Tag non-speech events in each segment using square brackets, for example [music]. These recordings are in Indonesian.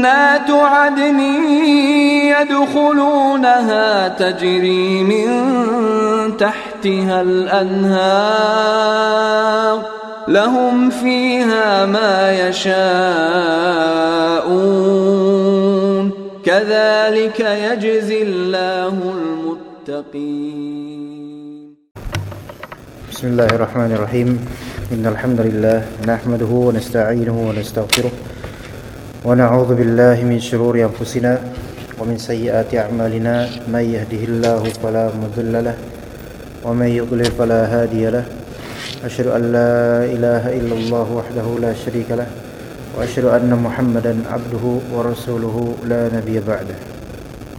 جنات عدن يدخلونها تجري من تحتها الأنهار لهم فيها ما يشاءون كذلك يجزي الله المتقين. بسم الله الرحمن الرحيم. إن الحمد لله نحمده ونستعينه ونستغفره ونعوذ بالله من شرور أنفسنا ومن سيئات أعمالنا. من يهده الله فلا مضل له ومن يضلل فلا هادي له. أشهد أن لا إله إلا الله وحده لا شريك له وأشهد أن محمدا عبده ورسوله لا نبي بعده.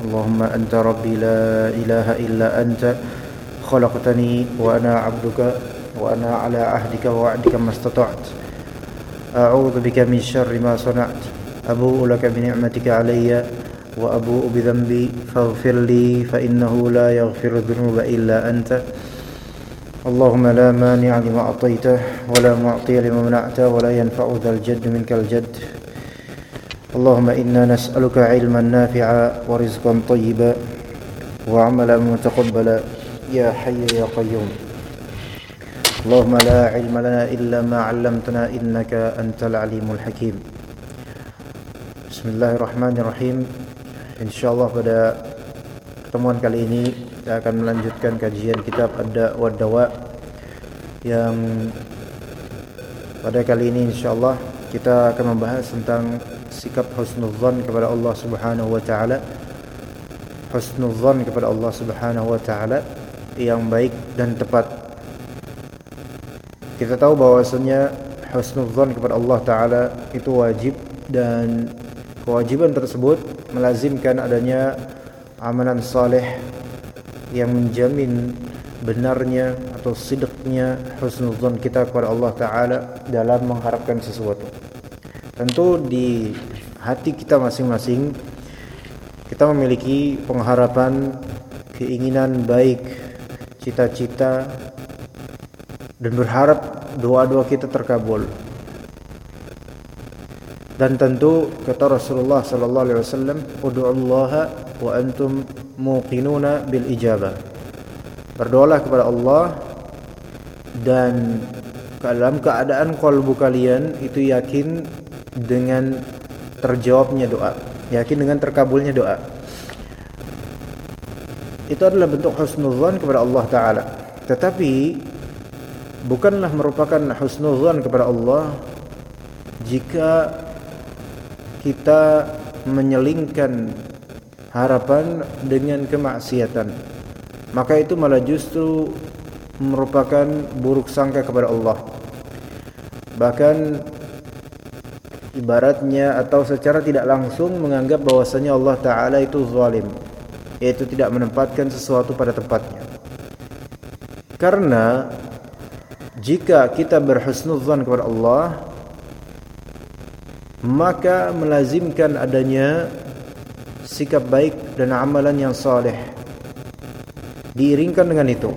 اللهم أنت ربي لا إله إلا أنت خلقتني وأنا عبدك وأنا على عهدك ووعدك ما استطعت. أعوذ بك من شر ما صنعت. أبوء لك بنعمتك علي وأبوء بذنبي فاغفر لي فإنه لا يغفر الذنوب إلا أنت. اللهم لا مانع لما أعطيته ولا معطي لما منعته ولا ينفع ذا الجد منك الجد. اللهم إنا نسألك علما نافعا ورزقا طيبا وعملا متقبلا. يا حي يا قيوم. اللهم لا علم لنا إلا ما علمتنا إنك أنت العليم الحكيم. Bismillahirrahmanirrahim. InsyaAllah pada pertemuan kali ini Kita akan melanjutkan kajian kitab Ada Wadawa Yang pada kali ini insyaAllah Kita akan membahas tentang Sikap husnudzan kepada Allah subhanahu wa ta'ala. Husnudzan kepada Allah subhanahu wa ta'ala Yang baik dan tepat. Kita tahu bahwasanya Husnudzan kepada Allah ta'ala Itu wajib dan Kewajiban tersebut melazimkan adanya amalan saleh yang menjamin benarnya atau sidqnya husnuzan kita kepada Allah taala dalam mengharapkan sesuatu. Tentu di hati kita masing-masing kita memiliki pengharapan, keinginan baik, cita-cita dan berharap doa-doa kita terkabul dan tentu kata Rasulullah sallallahu alaihi wasallam ud'ullaha wa antum muqinuna bil ijabah. Berdoalah kepada Allah dan dalam keadaan kalbu kalian itu yakin dengan terjawabnya doa yakin dengan terkabulnya doa. Itu adalah bentuk husnuzan kepada Allah taala. Tetapi bukanlah merupakan husnuzan kepada Allah jika kita menyelingkan harapan dengan kemaksiatan. Maka itu malah justru merupakan buruk sangka kepada Allah. Bahkan ibaratnya atau secara tidak langsung menganggap bahwasanya Allah taala itu zalim. Yaitu tidak menempatkan sesuatu pada tempatnya. Karena jika kita berhusnuzan kepada Allah maka melazimkan adanya sikap baik dan amalan yang saleh. Diiringkan dengan itu.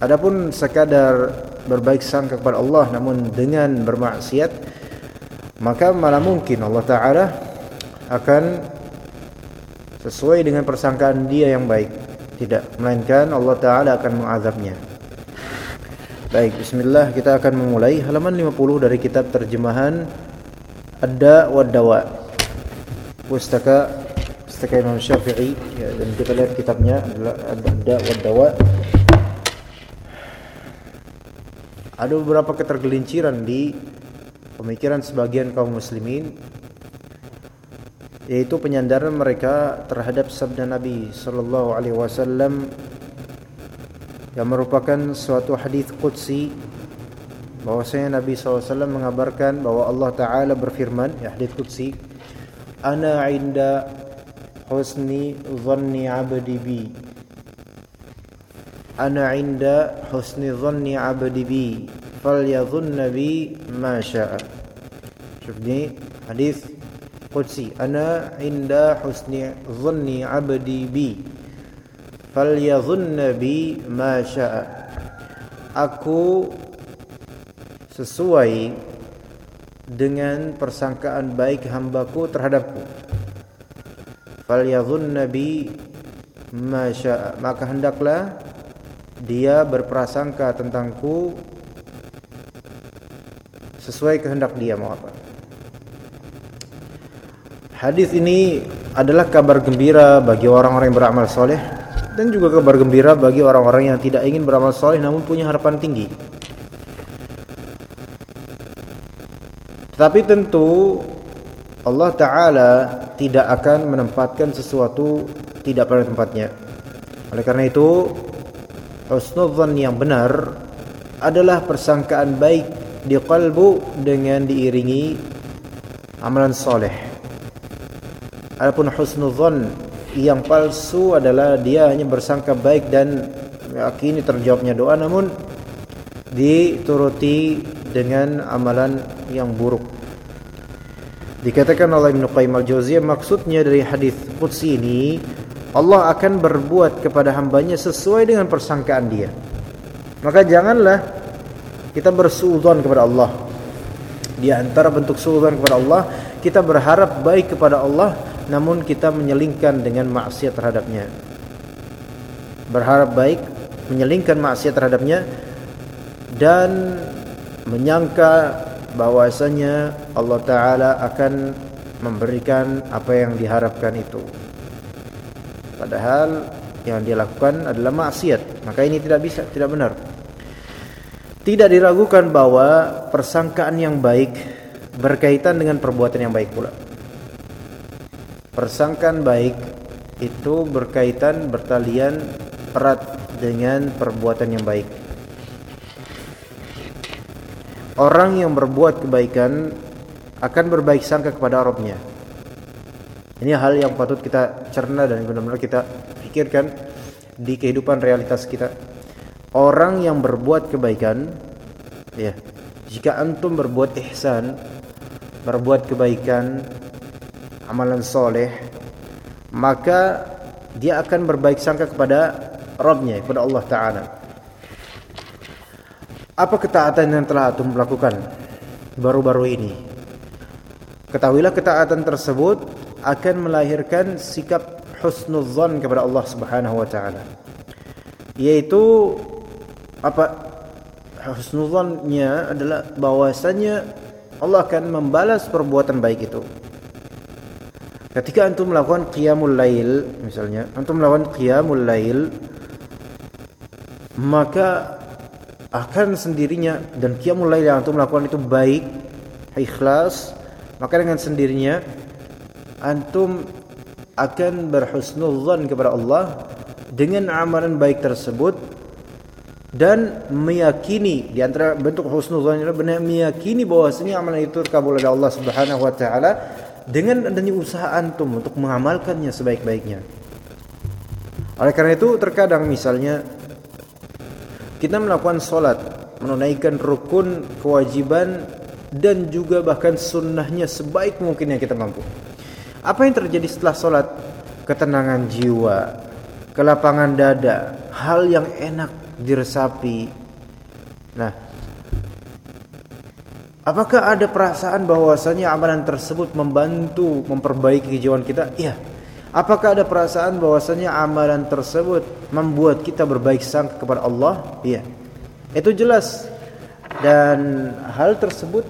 Adapun sekadar berbaik sangka kepada Allah namun dengan bermaksiat maka malah mungkin Allah taala akan sesuai dengan persangkaan dia yang baik. Tidak melainkan Allah taala akan mengazabnya. Baik bismillah kita akan memulai halaman 50 dari kitab terjemahan ada wadawa pustaka pustaka Imam Syafi'i ya, dan kita lihat kitabnya adalah ada wadawa ada beberapa ketergelinciran di pemikiran sebagian kaum muslimin yaitu penyandaran mereka terhadap sabda Nabi sallallahu alaihi wasallam yang merupakan suatu hadis qudsi bahwasanya Nabi SAW mengabarkan bahwa Allah Ta'ala berfirman ya hadith Qudsi Ana inda husni dhanni abdi bi. Ana inda husni dhanni abdi bi falyadhunna bi ma syaa. Syuf ini hadith Qudsi Ana inda husni dhanni abdi bi falyadhunna bi ma syaa. Aku sesuai dengan persangkaan baik hambaku terhadapku falyadhun nabi maka hendaklah dia berprasangka tentangku sesuai kehendak dia mau apa Hadis ini adalah kabar gembira bagi orang-orang yang beramal soleh dan juga kabar gembira bagi orang-orang yang tidak ingin beramal soleh namun punya harapan tinggi. Tapi tentu Allah Ta'ala tidak akan menempatkan sesuatu tidak pada tempatnya. Oleh karena itu, husnudzan yang benar adalah persangkaan baik di kalbu dengan diiringi amalan soleh. Adapun husnudzan yang palsu adalah dia hanya bersangka baik dan yakini terjawabnya doa namun dituruti dengan amalan yang buruk. Dikatakan oleh Ibnu Qayyim al-Jauziyah maksudnya dari hadis qudsi ini Allah akan berbuat kepada hambanya sesuai dengan persangkaan dia. Maka janganlah kita bersuudzon kepada Allah. Di antara bentuk suudzon kepada Allah, kita berharap baik kepada Allah namun kita menyelingkan dengan maksiat terhadapnya. Berharap baik, menyelingkan maksiat terhadapnya dan menyangka bahwasanya Allah taala akan memberikan apa yang diharapkan itu. Padahal yang dia lakukan adalah maksiat, maka ini tidak bisa, tidak benar. Tidak diragukan bahwa persangkaan yang baik berkaitan dengan perbuatan yang baik pula. Persangkaan baik itu berkaitan bertalian erat dengan perbuatan yang baik. Orang yang berbuat kebaikan akan berbaik sangka kepada Rabbnya. Ini hal yang patut kita cerna dan benar-benar kita pikirkan di kehidupan realitas kita. Orang yang berbuat kebaikan, ya, jika antum berbuat ihsan, berbuat kebaikan, amalan soleh, maka dia akan berbaik sangka kepada Rabbnya, kepada Allah Taala. Apa ketaatan yang telah antum lakukan baru-baru ini? Ketahuilah ketaatan tersebut akan melahirkan sikap husnudzan kepada Allah Subhanahu wa taala. Yaitu apa husnudzannya adalah bahwasanya Allah akan membalas perbuatan baik itu. Ketika antum melakukan qiyamul lail misalnya, antum melakukan qiyamul lail maka akan sendirinya dan qiyamul lail yang antum lakukan itu baik, ikhlas, maka dengan sendirinya antum akan berhusnudzan kepada Allah dengan amalan baik tersebut dan meyakini di antara bentuk husnudzan itu benar meyakini bahwa sini amalan itu terkabul oleh Allah Subhanahu wa taala dengan adanya usaha antum untuk mengamalkannya sebaik-baiknya. Oleh karena itu terkadang misalnya kita melakukan solat, menunaikan rukun, kewajiban dan juga bahkan sunnahnya sebaik mungkin yang kita mampu. Apa yang terjadi setelah solat? Ketenangan jiwa, kelapangan dada, hal yang enak diresapi. Nah, apakah ada perasaan bahwasanya amalan tersebut membantu memperbaiki kejiwaan kita? Iya. Apakah ada perasaan bahwasanya amalan tersebut membuat kita berbaik sangka kepada Allah? Iya. Itu jelas. Dan hal tersebut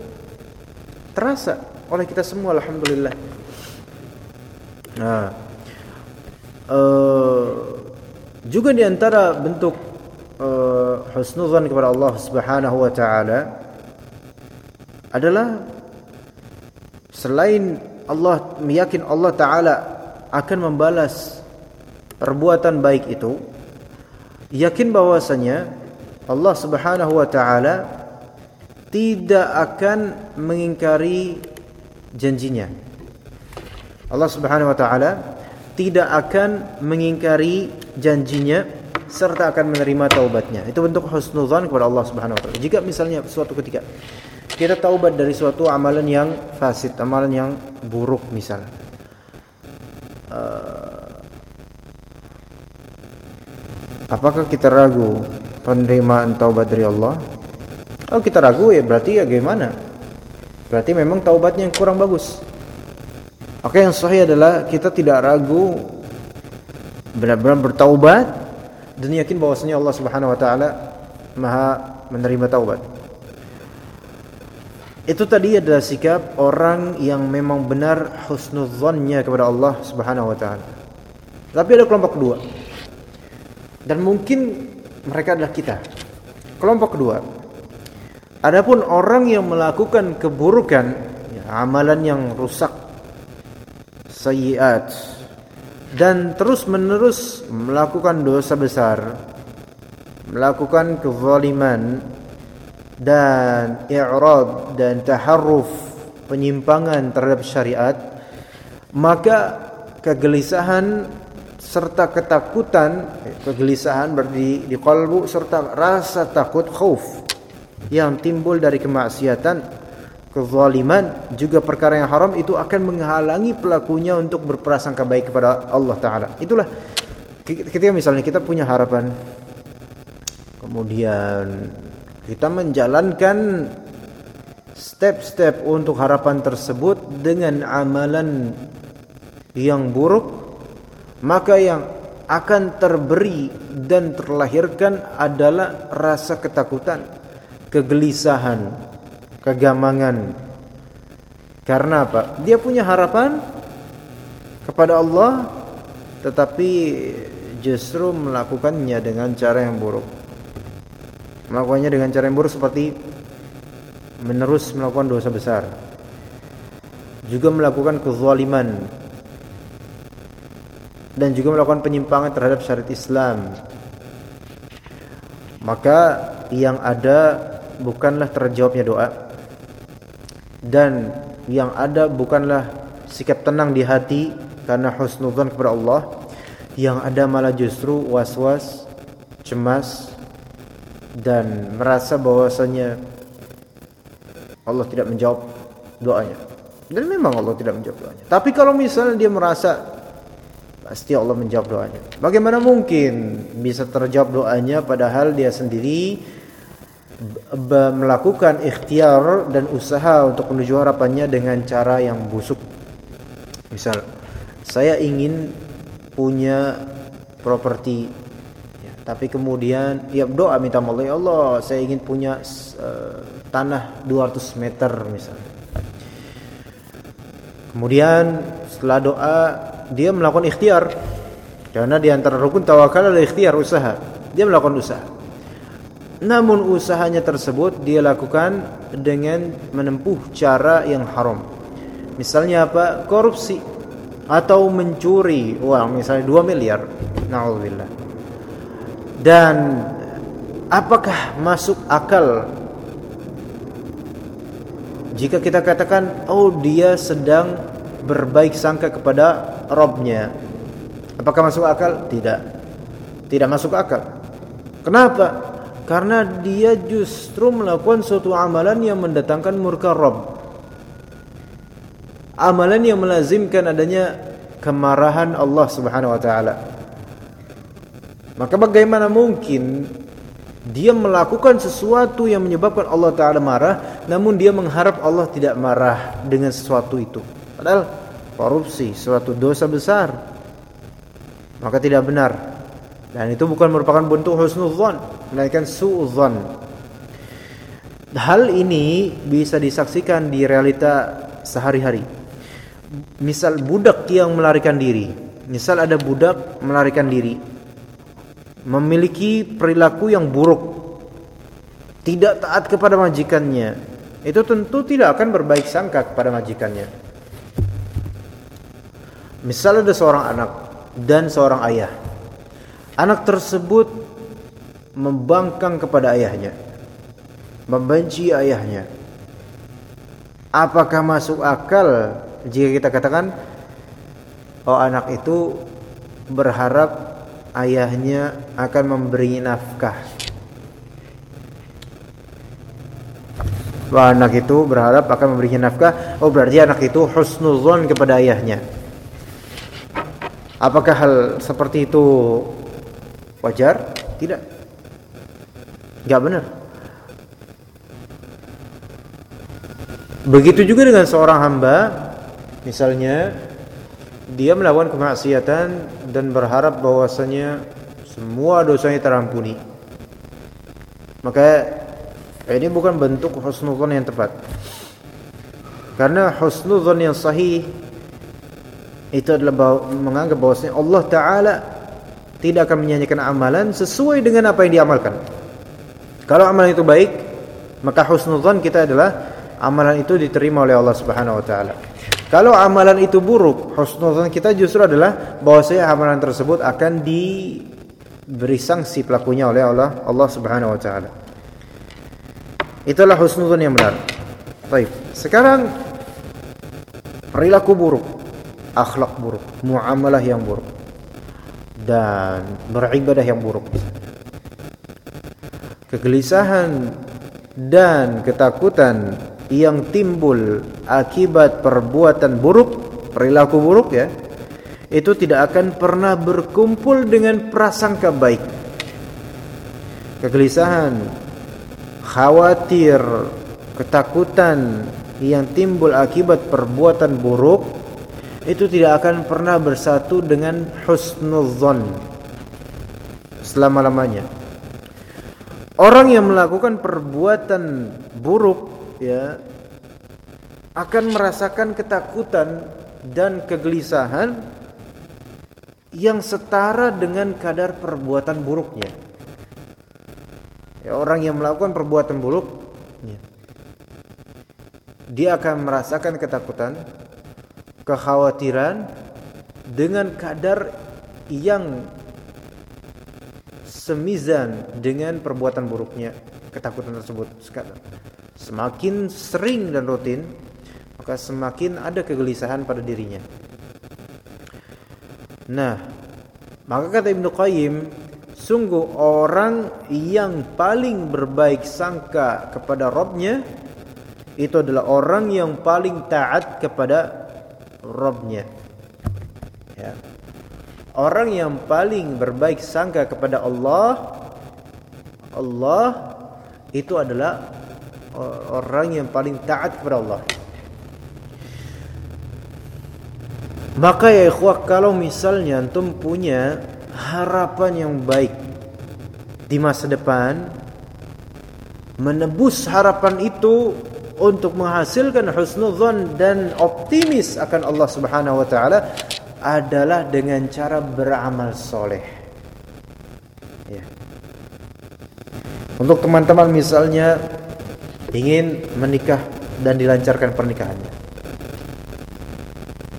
terasa oleh kita semua alhamdulillah. Nah, uh, juga di antara bentuk uh, husnuzan kepada Allah Subhanahu wa taala adalah selain Allah meyakin Allah taala akan membalas perbuatan baik itu yakin bahwasanya Allah Subhanahu wa taala tidak akan mengingkari janjinya Allah Subhanahu wa taala tidak akan mengingkari janjinya serta akan menerima taubatnya. Itu bentuk husnudzan kepada Allah Subhanahu wa taala. Jika misalnya suatu ketika kita taubat dari suatu amalan yang fasid, amalan yang buruk misal. Uh, apakah kita ragu penerimaan taubat dari Allah? Kalau kita ragu ya berarti ya gimana? Berarti memang taubatnya yang kurang bagus. Oke yang sahih adalah kita tidak ragu benar-benar bertaubat dan yakin bahwasanya Allah Subhanahu wa taala Maha menerima taubat. Itu tadi adalah sikap orang yang memang benar husnudzannya kepada Allah Subhanahu wa taala. Tapi ada kelompok kedua. Dan mungkin mereka adalah kita. Kelompok kedua. Adapun orang yang melakukan keburukan, ya, amalan yang rusak sayiat dan terus-menerus melakukan dosa besar, melakukan kezaliman dan i'rad dan taharruf penyimpangan terhadap syariat, maka kegelisahan serta ketakutan, kegelisahan berarti di kalbu serta rasa takut khauf yang timbul dari kemaksiatan kezaliman juga perkara yang haram itu akan menghalangi pelakunya untuk berprasangka baik kepada Allah taala. Itulah ketika misalnya kita punya harapan kemudian kita menjalankan step-step untuk harapan tersebut dengan amalan yang buruk maka yang akan terberi dan terlahirkan adalah rasa ketakutan, kegelisahan, kegamangan. Karena apa? Dia punya harapan kepada Allah tetapi justru melakukannya dengan cara yang buruk. Melakukannya dengan cara yang buruk seperti menerus melakukan dosa besar. Juga melakukan kezaliman dan juga melakukan penyimpangan terhadap syariat Islam. Maka yang ada bukanlah terjawabnya doa dan yang ada bukanlah sikap tenang di hati karena husnudzan kepada Allah yang ada malah justru was-was cemas dan merasa bahwasanya Allah tidak menjawab doanya. Dan memang Allah tidak menjawab doanya. Tapi kalau misalnya dia merasa pasti Allah menjawab doanya. Bagaimana mungkin bisa terjawab doanya padahal dia sendiri melakukan ikhtiar dan usaha untuk menuju harapannya dengan cara yang busuk. Misal, saya ingin punya properti, tapi kemudian ya doa minta Allah ya Allah, saya ingin punya uh, tanah 200 meter misalnya. Kemudian setelah doa dia melakukan ikhtiar karena di antara rukun tawakal adalah ikhtiar usaha. Dia melakukan usaha namun usahanya tersebut dia lakukan dengan menempuh cara yang haram. Misalnya apa? Korupsi atau mencuri uang misalnya 2 miliar. Nauzubillah. Dan apakah masuk akal jika kita katakan oh dia sedang berbaik sangka kepada Robnya apakah masuk akal? tidak tidak masuk akal kenapa? Karena dia justru melakukan suatu amalan yang mendatangkan murka Rabb. Amalan yang melazimkan adanya kemarahan Allah Subhanahu wa taala. Maka bagaimana mungkin dia melakukan sesuatu yang menyebabkan Allah taala marah namun dia mengharap Allah tidak marah dengan sesuatu itu. Padahal korupsi suatu dosa besar. Maka tidak benar dan itu bukan merupakan bentuk husnudzan, melainkan suudzan. Hal ini bisa disaksikan di realita sehari-hari. Misal budak yang melarikan diri. Misal ada budak melarikan diri. Memiliki perilaku yang buruk. Tidak taat kepada majikannya. Itu tentu tidak akan berbaik sangka kepada majikannya. Misal ada seorang anak dan seorang ayah Anak tersebut membangkang kepada ayahnya, membenci ayahnya. Apakah masuk akal jika kita katakan, bahwa anak itu berharap ayahnya akan memberi nafkah. Bahwa anak itu berharap akan memberinya nafkah. Oh berarti anak itu husnuzon kepada ayahnya. Apakah hal seperti itu wajar? Tidak. Enggak benar. Begitu juga dengan seorang hamba misalnya dia melakukan kemaksiatan dan berharap bahwasanya semua dosanya terampuni. Maka ini bukan bentuk husnudzon yang tepat. Karena husnudzon yang sahih itu adalah menganggap bahwasanya Allah taala tidak akan menyanyikan amalan sesuai dengan apa yang diamalkan. Kalau amalan itu baik, maka husnudzon kita adalah amalan itu diterima oleh Allah Subhanahu wa taala. Kalau amalan itu buruk, husnudzon kita justru adalah bahwasanya amalan tersebut akan diberi sanksi pelakunya oleh Allah Allah Subhanahu wa taala. Itulah husnudzon yang benar. Baik. Sekarang perilaku buruk, akhlak buruk, muamalah yang buruk dan beribadah yang buruk. Kegelisahan dan ketakutan yang timbul akibat perbuatan buruk, perilaku buruk ya, itu tidak akan pernah berkumpul dengan prasangka baik. Kegelisahan, khawatir, ketakutan yang timbul akibat perbuatan buruk itu tidak akan pernah bersatu dengan husnudzon selama-lamanya. Orang yang melakukan perbuatan buruk ya akan merasakan ketakutan dan kegelisahan yang setara dengan kadar perbuatan buruknya. Ya, orang yang melakukan perbuatan buruk ya, dia akan merasakan ketakutan, kekhawatiran dengan kadar yang semizan dengan perbuatan buruknya ketakutan tersebut. Semakin sering dan rutin, maka semakin ada kegelisahan pada dirinya. Nah, maka kata Ibnu Qayyim, sungguh orang yang paling berbaik sangka kepada Robnya itu adalah orang yang paling taat kepada Robnya. Ya. Orang yang paling berbaik sangka kepada Allah, Allah itu adalah orang yang paling taat kepada Allah. Maka ya ikhwah kalau misalnya antum punya harapan yang baik di masa depan menebus harapan itu untuk menghasilkan husnudzon dan optimis akan Allah Subhanahu wa taala adalah dengan cara beramal soleh. Ya. Untuk teman-teman misalnya ingin menikah dan dilancarkan pernikahannya.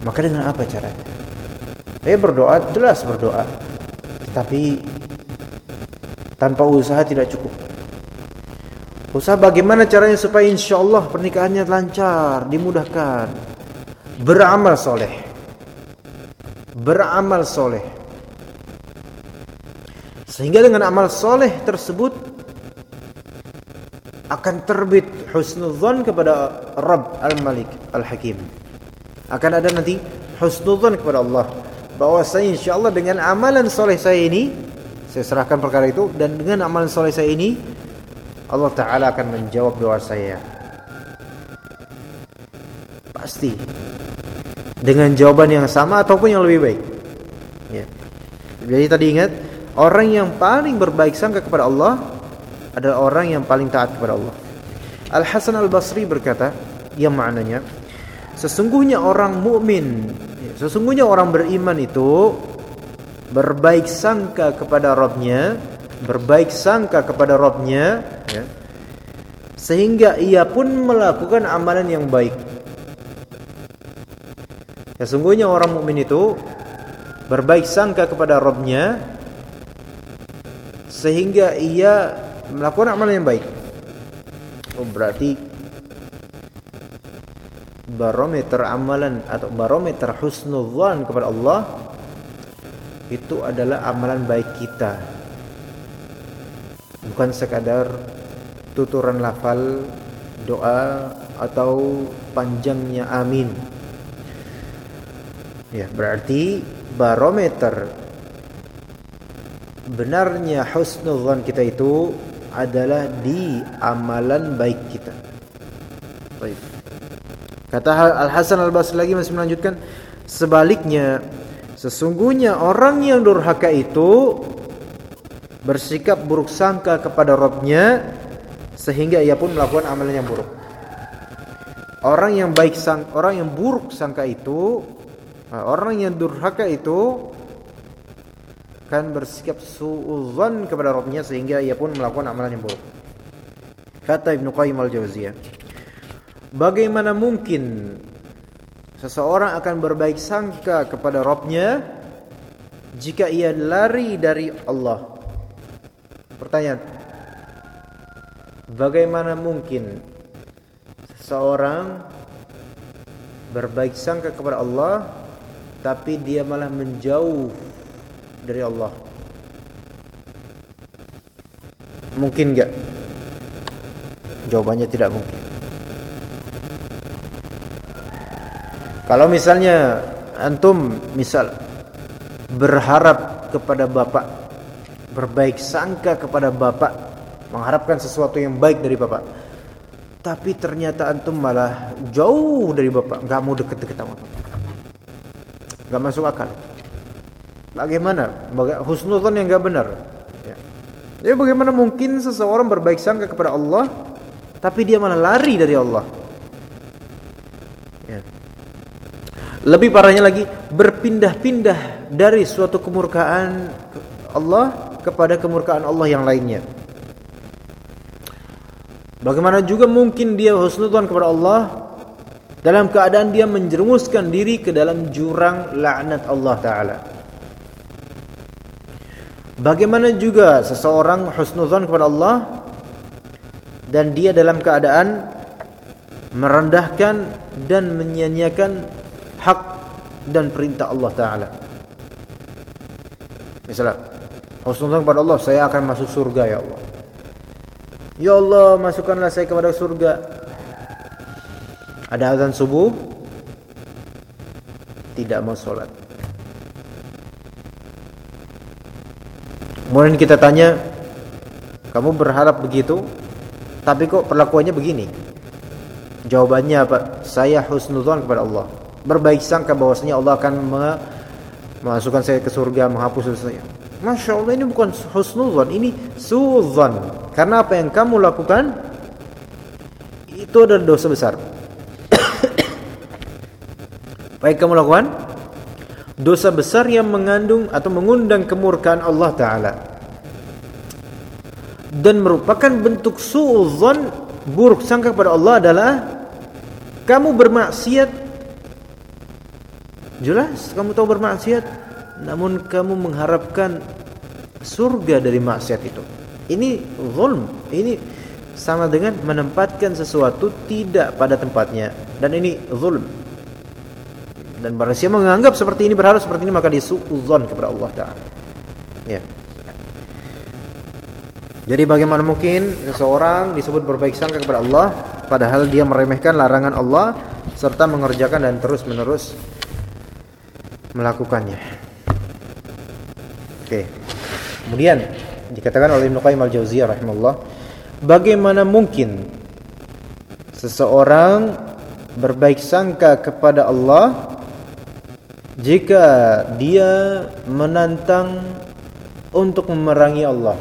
Maka dengan apa caranya? Eh berdoa, jelas berdoa. Tapi tanpa usaha tidak cukup. Usaha bagaimana caranya supaya insya Allah pernikahannya lancar, dimudahkan. Beramal soleh. Beramal soleh. Sehingga dengan amal soleh tersebut akan terbit husnudzon kepada Rabb Al-Malik Al-Hakim. Akan ada nanti husnudzon kepada Allah bahwa saya insyaallah dengan amalan soleh saya ini saya serahkan perkara itu dan dengan amalan soleh saya ini Allah Taala akan menjawab doa saya. Pasti dengan jawaban yang sama ataupun yang lebih baik. Ya. Jadi tadi ingat orang yang paling berbaik sangka kepada Allah adalah orang yang paling taat kepada Allah. Al Hasan Al Basri berkata, yang maknanya sesungguhnya orang mukmin, sesungguhnya orang beriman itu berbaik sangka kepada Robnya, berbaik sangka kepada Robnya, ya, sehingga ia pun melakukan amalan yang baik. Sesungguhnya orang mukmin itu berbaik sangka kepada Robnya, sehingga ia melakukan amalan yang baik. Oh berarti barometer amalan atau barometer husnudzan kepada Allah itu adalah amalan baik kita bukan sekadar tuturan lafal doa atau panjangnya amin ya berarti barometer benarnya husnudzan kita itu adalah di amalan baik kita baik kata Al Hasan Al Basri lagi masih melanjutkan sebaliknya sesungguhnya orang yang durhaka itu bersikap buruk sangka kepada Robnya sehingga ia pun melakukan amalan yang buruk. Orang yang baik sang, orang yang buruk sangka itu, orang yang durhaka itu kan bersikap suudzon kepada Robnya sehingga ia pun melakukan amalan yang buruk. Kata Ibnu Qayyim al-Jauziyah, bagaimana mungkin seseorang akan berbaik sangka kepada Robnya jika ia lari dari Allah? Pertanyaan, Bagaimana mungkin seseorang berbaik sangka kepada Allah tapi dia malah menjauh dari Allah? Mungkin enggak? Jawabannya tidak mungkin. Kalau misalnya antum misal berharap kepada bapak, berbaik sangka kepada bapak mengharapkan sesuatu yang baik dari bapak tapi ternyata antum malah jauh dari bapak nggak mau deket-deket sama bapak nggak masuk akal bagaimana husnuzon yang nggak benar ya. Jadi bagaimana mungkin seseorang berbaik sangka kepada Allah tapi dia malah lari dari Allah ya. lebih parahnya lagi berpindah-pindah dari suatu kemurkaan Allah kepada kemurkaan Allah yang lainnya Bagaimana juga mungkin dia husnudzon kepada Allah dalam keadaan dia menjerumuskan diri ke dalam jurang laknat Allah taala. Bagaimana juga seseorang husnudzon kepada Allah dan dia dalam keadaan merendahkan dan menyia-nyiakan hak dan perintah Allah taala. Misalnya, husnudzon kepada Allah, saya akan masuk surga ya Allah. Ya Allah masukkanlah saya kepada surga Ada azan subuh Tidak mau sholat Kemudian kita tanya Kamu berharap begitu? Tapi kok perlakuannya begini? Jawabannya apa? Saya husnudhan kepada Allah. Berbaik sangka bahwasanya Allah akan Memasukkan saya ke surga Menghapus saya. Masya Allah ini bukan husnudhan Ini suudhan karena apa yang kamu lakukan itu adalah dosa besar. [coughs] Baik kamu lakukan dosa besar yang mengandung atau mengundang kemurkaan Allah taala. Dan merupakan bentuk suudzon buruk sangka kepada Allah adalah kamu bermaksiat jelas kamu tahu bermaksiat namun kamu mengharapkan surga dari maksiat itu ini zulm. Ini sama dengan menempatkan sesuatu tidak pada tempatnya dan ini zulm. Dan barang siapa menganggap seperti ini berharap seperti ini maka dia suudzon kepada Allah taala. Ya. Jadi bagaimana mungkin seseorang disebut berbaik sangka kepada Allah padahal dia meremehkan larangan Allah serta mengerjakan dan terus-menerus melakukannya. Oke. Kemudian dikatakan oleh Ibnu Qayyim al-Jauziyah rahimahullah bagaimana mungkin seseorang berbaik sangka kepada Allah jika dia menantang untuk memerangi Allah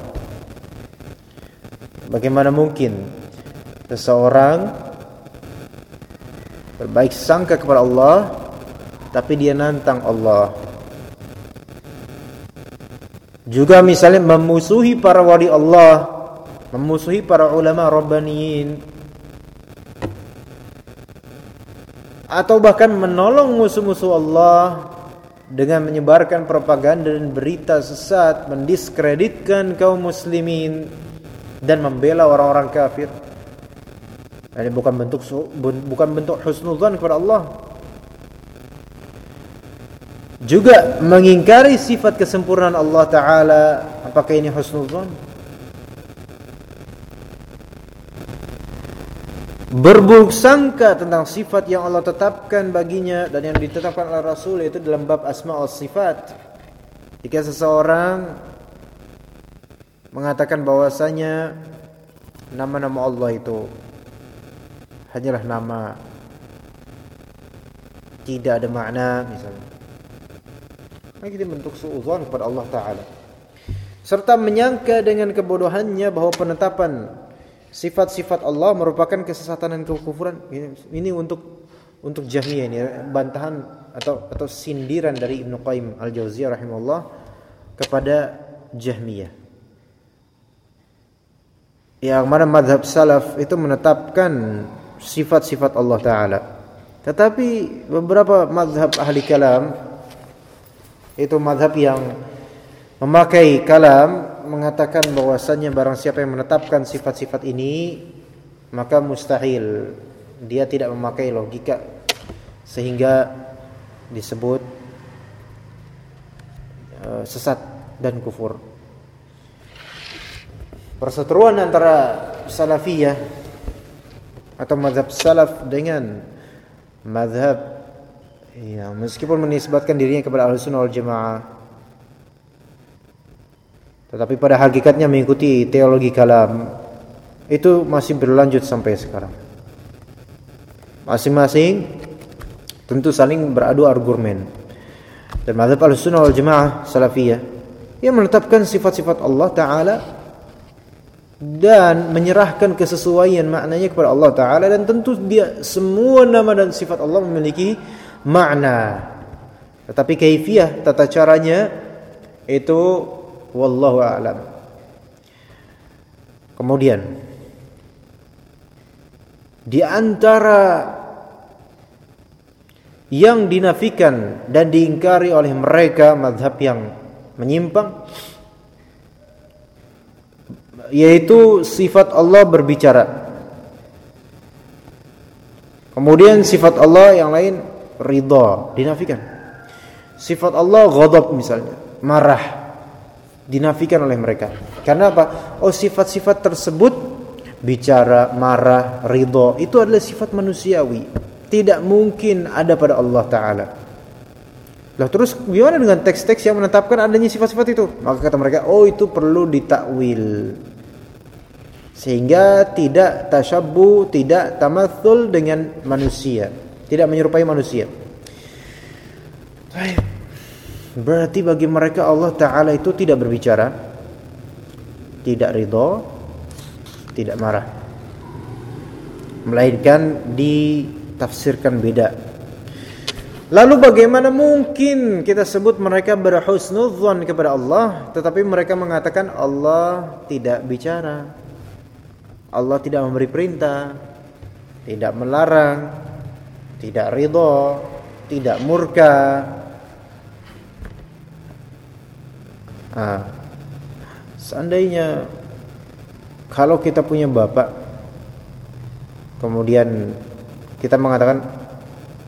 bagaimana mungkin seseorang berbaik sangka kepada Allah tapi dia nantang Allah juga misalnya memusuhi para wali Allah, memusuhi para ulama rabbaniyin. Atau bahkan menolong musuh-musuh Allah dengan menyebarkan propaganda dan berita sesat, mendiskreditkan kaum muslimin dan membela orang-orang kafir. ini bukan bentuk bukan bentuk husnudzan kepada Allah. Juga mengingkari sifat kesempurnaan Allah taala. Apakah ini husnudzan berburuk sangka tentang sifat yang Allah tetapkan baginya dan yang ditetapkan oleh Rasul itu dalam bab asma wa sifat. Jika seseorang mengatakan bahwasanya nama-nama Allah itu hanyalah nama tidak ada makna misalnya. Maka itu bentuk suudzon kepada Allah taala. Serta menyangka dengan kebodohannya bahwa penetapan sifat-sifat Allah merupakan kesesatan dan kekufuran. Ini, untuk untuk Jahmiyah ini bantahan atau atau sindiran dari Ibnu Qayyim Al-Jauziyah rahimahullah kepada Jahmiyah. Yang mana madhab salaf itu menetapkan sifat-sifat Allah Ta'ala. Tetapi beberapa madhab ahli kalam itu madhab yang memakai kalam mengatakan bahwasannya barang siapa yang menetapkan sifat-sifat ini maka mustahil dia tidak memakai logika sehingga disebut uh, sesat dan kufur. Perseteruan antara salafiyah atau mazhab salaf dengan mazhab ya meskipun menisbatkan dirinya kepada Ahlussunnah wal Jamaah tetapi pada hakikatnya mengikuti teologi kalam itu masih berlanjut sampai sekarang. Masing-masing tentu saling beradu argumen. Dan mazhab Ahlussunnah wal Jamaah Salafiyah yang menetapkan sifat-sifat Allah taala dan menyerahkan kesesuaian maknanya kepada Allah taala dan tentu dia semua nama dan sifat Allah memiliki makna. Tetapi kaifiah tata caranya itu wallahu a'lam. Kemudian di antara yang dinafikan dan diingkari oleh mereka madhab yang menyimpang yaitu sifat Allah berbicara. Kemudian sifat Allah yang lain ridha dinafikan. Sifat Allah ghadab misalnya, marah dinafikan oleh mereka. Karena apa? Oh sifat-sifat tersebut bicara, marah, ridho itu adalah sifat manusiawi. Tidak mungkin ada pada Allah Taala. Lah terus gimana dengan teks-teks yang menetapkan adanya sifat-sifat itu? Maka kata mereka, oh itu perlu ditakwil. Sehingga tidak tasyabbu, tidak tamatsul dengan manusia, tidak menyerupai manusia. Berarti bagi mereka Allah Ta'ala itu tidak berbicara Tidak ridho Tidak marah. Melainkan ditafsirkan beda. Lalu bagaimana mungkin kita sebut mereka berhusnudzon kepada Allah Tetapi mereka mengatakan Allah tidak bicara Allah tidak memberi perintah Tidak melarang Tidak ridho Tidak murka Nah, seandainya kalau kita punya bapak, kemudian kita mengatakan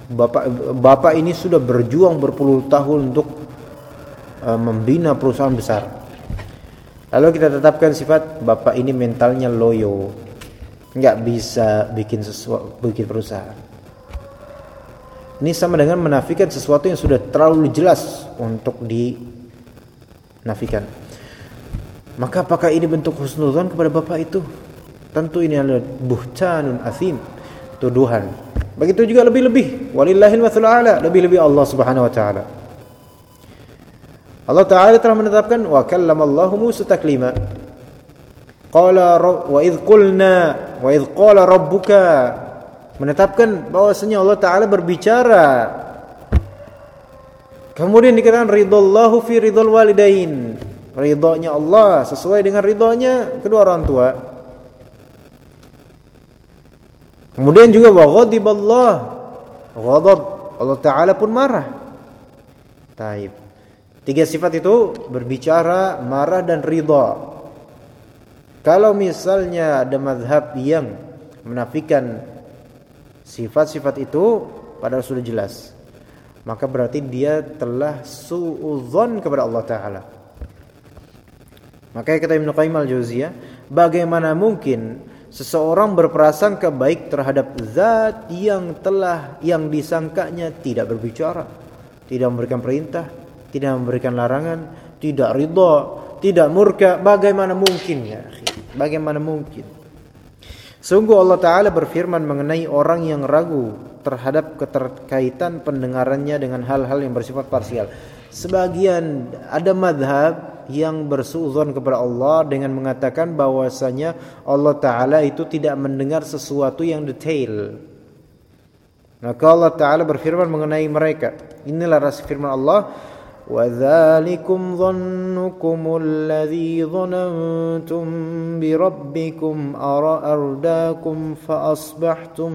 bapak bapak ini sudah berjuang berpuluh tahun untuk uh, membina perusahaan besar. Lalu kita tetapkan sifat bapak ini mentalnya loyo, nggak bisa bikin sesuatu, bikin perusahaan. Ini sama dengan menafikan sesuatu yang sudah terlalu jelas untuk di nafikan. Maka apakah ini bentuk husnudzon kepada bapak itu? Tentu ini adalah buhtanun asim, tuduhan. Begitu juga lebih-lebih. Walillahil matsul a'la, lebih-lebih Allah Subhanahu wa taala. Allah taala telah menetapkan wa kallamallahu Musa taklima. Qala wa idh qulna wa idh qala rabbuka menetapkan bahwasanya Allah taala berbicara Kemudian dikatakan ridallahu fi ridal walidain. Ridhonya Allah sesuai dengan ridhonya kedua orang tua. Kemudian juga wa ghadiballah. Ghadab Allah Taala pun marah. Taib. Tiga sifat itu berbicara, marah dan ridha. Kalau misalnya ada madhab yang menafikan sifat-sifat itu padahal sudah jelas maka berarti dia telah suudzon kepada Allah taala. Maka kata Ibnu Qayyim al-Jauziyah bagaimana mungkin seseorang berprasangka baik terhadap zat yang telah yang disangkanya tidak berbicara tidak memberikan perintah tidak memberikan larangan tidak ridha tidak murka? Bagaimana mungkin ya bagaimana mungkin Sungguh Allah Ta'ala berfirman mengenai orang yang ragu terhadap keterkaitan pendengarannya dengan hal-hal yang bersifat parsial. Sebagian ada madhab yang bersuzon kepada Allah dengan mengatakan bahwasanya Allah Ta'ala itu tidak mendengar sesuatu yang detail. Maka Allah Ta'ala berfirman mengenai mereka. Inilah rasa firman Allah. وذلكم ظنكم الذي ظننتم بربكم أرداكم فأصبحتم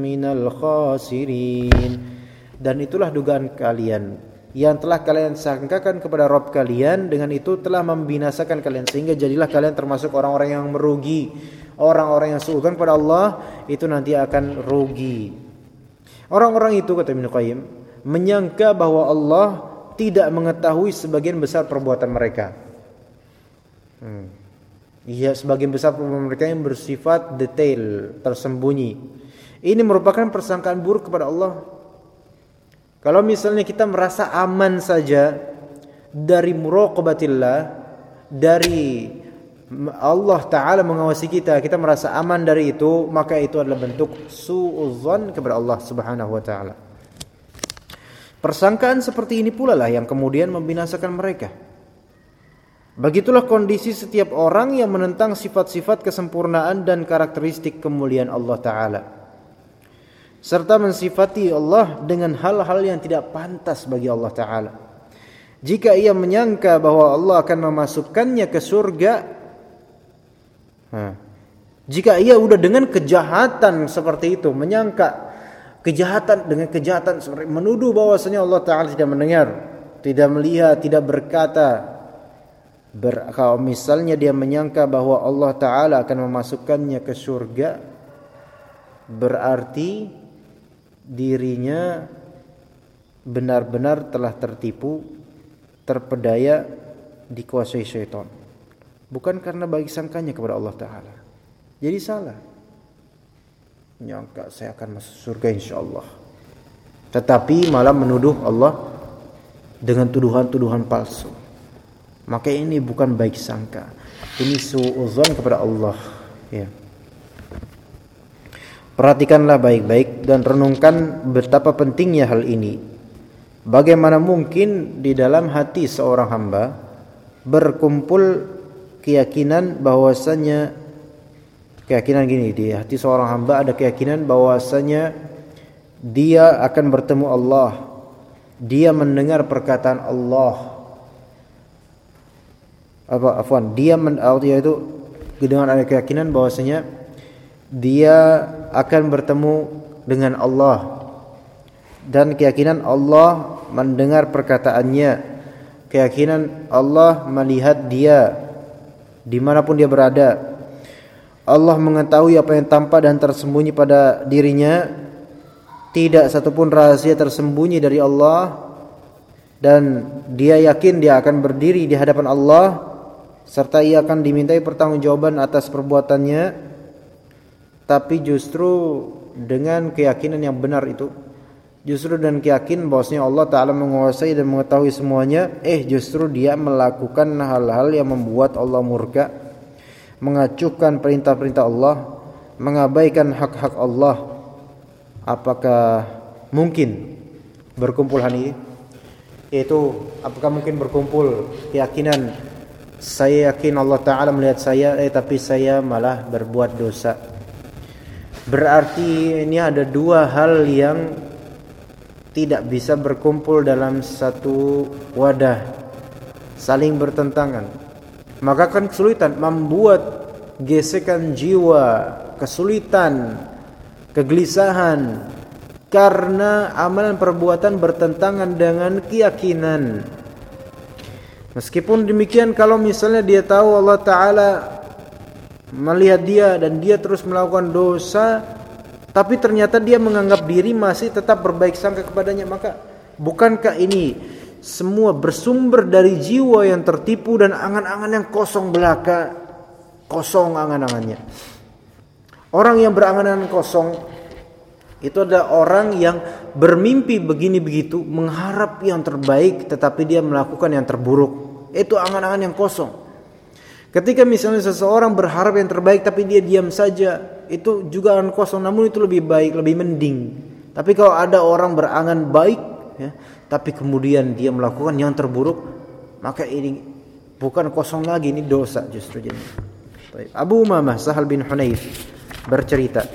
من الخاسرين dan itulah dugaan kalian yang telah kalian sangkakan kepada Rob kalian dengan itu telah membinasakan kalian sehingga jadilah kalian termasuk orang-orang yang merugi orang-orang yang suudzon kepada Allah itu nanti akan rugi orang-orang itu kata Ibnu Qayyim menyangka bahwa Allah tidak mengetahui sebagian besar perbuatan mereka. Hmm. Iya, sebagian besar perbuatan mereka yang bersifat detail, tersembunyi. Ini merupakan persangkaan buruk kepada Allah. Kalau misalnya kita merasa aman saja dari muraqabatillah, dari Allah Ta'ala mengawasi kita, kita merasa aman dari itu, maka itu adalah bentuk su'udzon kepada Allah Subhanahu Wa Ta'ala. Persangkaan seperti ini pula lah yang kemudian membinasakan mereka. Begitulah kondisi setiap orang yang menentang sifat-sifat kesempurnaan dan karakteristik kemuliaan Allah Ta'ala. Serta mensifati Allah dengan hal-hal yang tidak pantas bagi Allah Ta'ala. Jika ia menyangka bahwa Allah akan memasukkannya ke surga, jika ia sudah dengan kejahatan seperti itu, menyangka kejahatan dengan kejahatan menuduh bahwasanya Allah taala tidak mendengar, tidak melihat, tidak berkata. Ber, kalau misalnya dia menyangka bahwa Allah taala akan memasukkannya ke surga berarti dirinya benar-benar telah tertipu, terpedaya dikuasai syaitan. Bukan karena bagi sangkanya kepada Allah taala. Jadi salah nyangka saya akan masuk surga insyaallah. Tetapi malah menuduh Allah dengan tuduhan-tuduhan palsu. Maka ini bukan baik sangka. Ini suudzon kepada Allah, ya. Perhatikanlah baik-baik dan renungkan betapa pentingnya hal ini. Bagaimana mungkin di dalam hati seorang hamba berkumpul keyakinan bahwasanya keyakinan gini di hati seorang hamba ada keyakinan bahwasanya dia akan bertemu Allah. Dia mendengar perkataan Allah. Apa afwan? Dia men itu dengan ada keyakinan bahwasanya dia akan bertemu dengan Allah. Dan keyakinan Allah mendengar perkataannya. Keyakinan Allah melihat dia di mana pun dia berada Allah mengetahui apa yang tampak dan tersembunyi pada dirinya. Tidak satupun rahasia tersembunyi dari Allah. Dan dia yakin dia akan berdiri di hadapan Allah. Serta ia akan dimintai pertanggungjawaban atas perbuatannya. Tapi justru dengan keyakinan yang benar itu. Justru dan keyakinan bahwasanya Allah taala menguasai dan mengetahui semuanya. Eh justru dia melakukan hal-hal yang membuat Allah murka mengacuhkan perintah-perintah Allah, mengabaikan hak-hak Allah, apakah mungkin berkumpul hari ini? Yaitu apakah mungkin berkumpul keyakinan saya yakin Allah Taala melihat saya, eh tapi saya malah berbuat dosa. Berarti ini ada dua hal yang tidak bisa berkumpul dalam satu wadah, saling bertentangan maka akan kesulitan membuat gesekan jiwa, kesulitan, kegelisahan karena amalan perbuatan bertentangan dengan keyakinan. Meskipun demikian kalau misalnya dia tahu Allah taala melihat dia dan dia terus melakukan dosa tapi ternyata dia menganggap diri masih tetap berbaik sangka kepadanya maka bukankah ini semua bersumber dari jiwa yang tertipu dan angan-angan yang kosong belaka. Kosong angan-angannya. Orang yang berangan-angan kosong itu adalah orang yang bermimpi begini begitu mengharap yang terbaik tetapi dia melakukan yang terburuk. Itu angan-angan yang kosong. Ketika misalnya seseorang berharap yang terbaik tapi dia diam saja itu juga angan kosong. Namun itu lebih baik lebih mending. Tapi kalau ada orang berangan baik ya, tapi kemudian dia melakukan yang terburuk maka ini bukan kosong lagi ini dosa justru jadi Abu Umamah Sahal bin Hunayf bercerita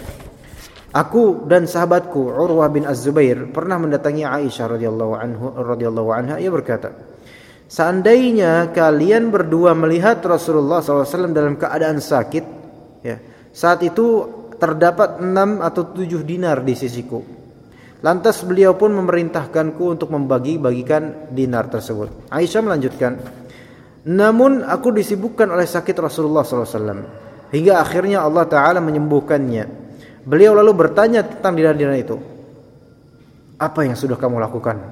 Aku dan sahabatku Urwah bin Az-Zubair pernah mendatangi Aisyah radhiyallahu anhu radhiyallahu anha. Ia berkata Seandainya kalian berdua melihat Rasulullah SAW dalam keadaan sakit ya saat itu terdapat enam atau tujuh dinar di sisiku Lantas beliau pun memerintahkanku untuk membagi-bagikan dinar tersebut. Aisyah melanjutkan, namun aku disibukkan oleh sakit Rasulullah SAW hingga akhirnya Allah Taala menyembuhkannya. Beliau lalu bertanya tentang dinar-dinar itu. Apa yang sudah kamu lakukan?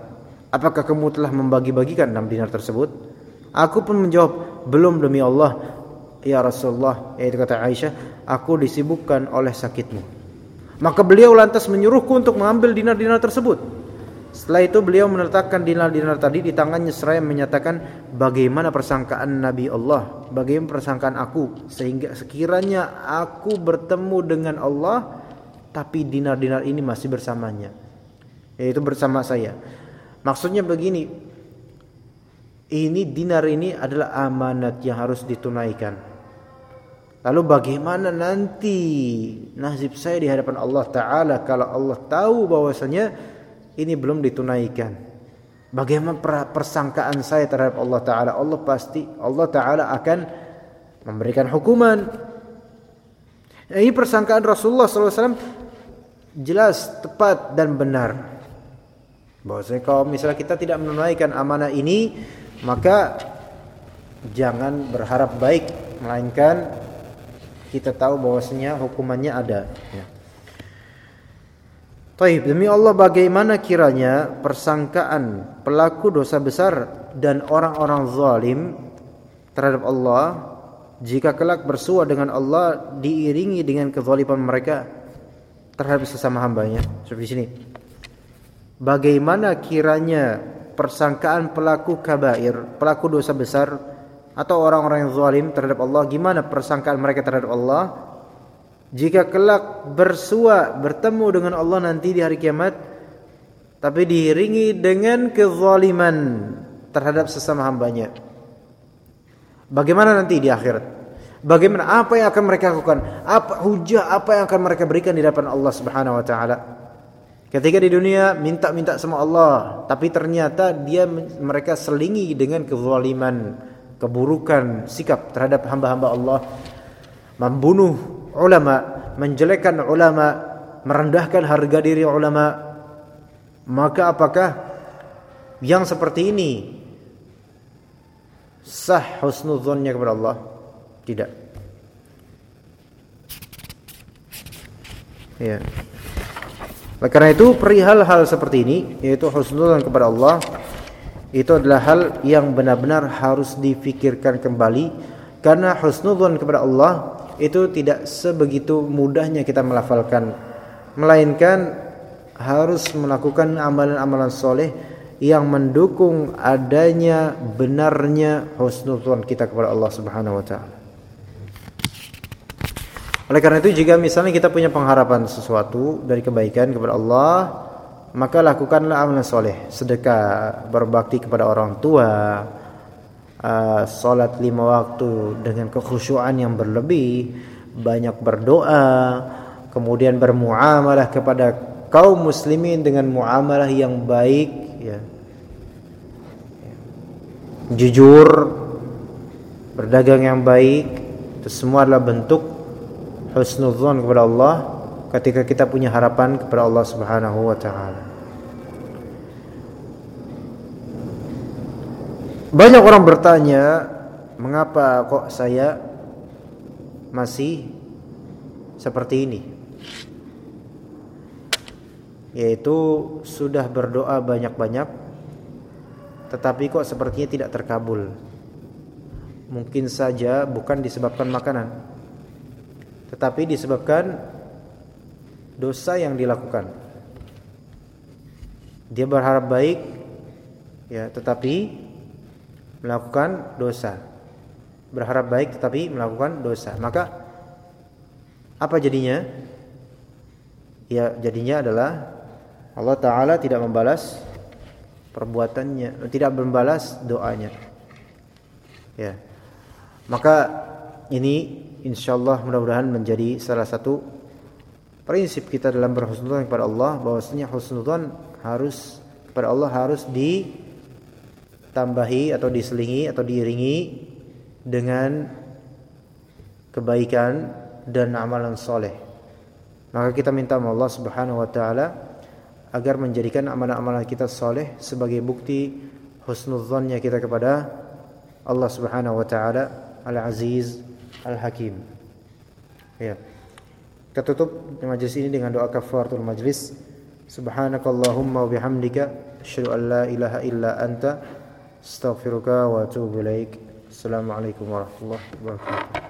Apakah kamu telah membagi-bagikan enam dinar tersebut? Aku pun menjawab, belum demi Allah. Ya Rasulullah, yaitu kata Aisyah, aku disibukkan oleh sakitmu. Maka beliau lantas menyuruhku untuk mengambil dinar-dinar tersebut. Setelah itu beliau meletakkan dinar-dinar tadi di tangannya seraya menyatakan bagaimana persangkaan Nabi Allah, bagaimana persangkaan aku sehingga sekiranya aku bertemu dengan Allah tapi dinar-dinar ini masih bersamanya. Yaitu bersama saya. Maksudnya begini, ini dinar ini adalah amanat yang harus ditunaikan. Lalu bagaimana nanti nasib saya di hadapan Allah Ta'ala kalau Allah tahu bahwasanya ini belum ditunaikan. Bagaimana persangkaan saya terhadap Allah Ta'ala. Allah pasti Allah Ta'ala akan memberikan hukuman. Ini persangkaan Rasulullah SAW jelas, tepat dan benar. Bahwasanya kalau misalnya kita tidak menunaikan amanah ini, maka jangan berharap baik, melainkan kita tahu bahwasanya hukumannya ada. Ya. Taib demi Allah bagaimana kiranya persangkaan pelaku dosa besar dan orang-orang zalim terhadap Allah jika kelak bersua dengan Allah diiringi dengan kezaliman mereka terhadap sesama hambanya? Seperti sini. Bagaimana kiranya persangkaan pelaku kabair pelaku dosa besar atau orang-orang yang zalim terhadap Allah gimana persangkaan mereka terhadap Allah? Jika kelak bersua bertemu dengan Allah nanti di hari kiamat tapi diiringi dengan kezaliman terhadap sesama hambanya. Bagaimana nanti di akhirat? Bagaimana apa yang akan mereka lakukan? Apa hujah apa yang akan mereka berikan di hadapan Allah Subhanahu wa taala? Ketika di dunia minta-minta sama Allah, tapi ternyata dia mereka selingi dengan kezaliman, keburukan sikap terhadap hamba-hamba Allah membunuh ulama menjelekkan ulama merendahkan harga diri ulama maka apakah yang seperti ini sah husnudzonnya kepada Allah? Tidak. Ya. Karena itu perihal hal seperti ini yaitu husnudzon kepada Allah itu adalah hal yang benar-benar harus difikirkan kembali karena husnudzon kepada Allah itu tidak sebegitu mudahnya kita melafalkan melainkan harus melakukan amalan-amalan soleh yang mendukung adanya benarnya husnudzon kita kepada Allah Subhanahu wa taala. Oleh karena itu jika misalnya kita punya pengharapan sesuatu dari kebaikan kepada Allah, maka lakukanlah amalan soleh. Sedekah berbakti kepada orang tua uh, salat lima waktu dengan kekhusyuan yang berlebih banyak berdoa kemudian bermuamalah kepada kaum muslimin dengan muamalah yang baik ya. Jujur berdagang yang baik itu semua adalah bentuk husnudzon kepada Allah ketika kita punya harapan kepada Allah Subhanahu wa taala. Banyak orang bertanya, mengapa kok saya masih seperti ini yaitu sudah berdoa banyak-banyak tetapi kok sepertinya tidak terkabul mungkin saja bukan disebabkan makanan tetapi disebabkan dosa yang dilakukan. Dia berharap baik ya tetapi melakukan dosa. Berharap baik tetapi melakukan dosa. Maka apa jadinya? Ya jadinya adalah Allah taala tidak membalas perbuatannya tidak membalas doanya. Ya. Maka ini insyaallah mudah-mudahan menjadi salah satu prinsip kita dalam berhusnudzon kepada Allah bahwasanya husnudzon harus kepada Allah harus ditambahi atau diselingi atau diiringi dengan kebaikan dan amalan soleh. Maka kita minta Allah Subhanahu wa taala agar menjadikan amalan-amalan kita soleh sebagai bukti husnudzonnya kita kepada Allah Subhanahu wa taala Al-Aziz Al-Hakim. Ya. Kita tutup majlis ini dengan doa kafaratul majlis. Subhanakallahumma wa bihamdika asyhadu an la ilaha illa anta astaghfiruka wa atubu ilaik. Assalamualaikum warahmatullahi wabarakatuh.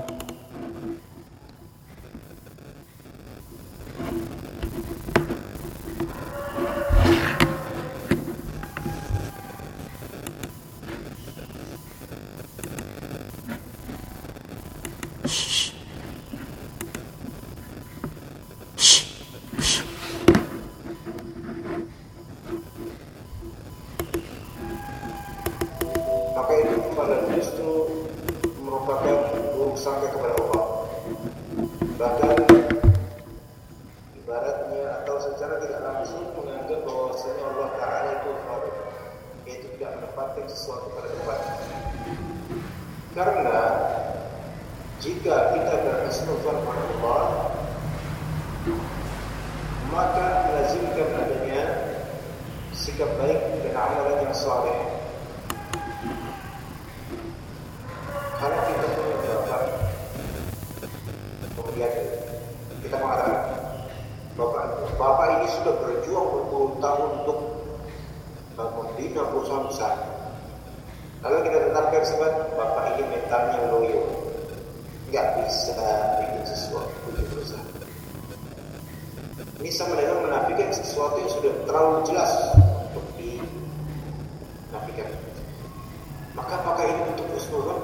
kegiatan kita mengatakan Bapak, Bapak ini sudah berjuang berpuluh tahun untuk membina perusahaan besar. Lalu kita tetapkan sebab Bapak ini mentalnya loyo, nggak bisa bikin sesuatu di perusahaan. Ini sama dengan menafikan sesuatu yang sudah terlalu jelas untuk dinafikan. Maka apakah ini untuk husnuzon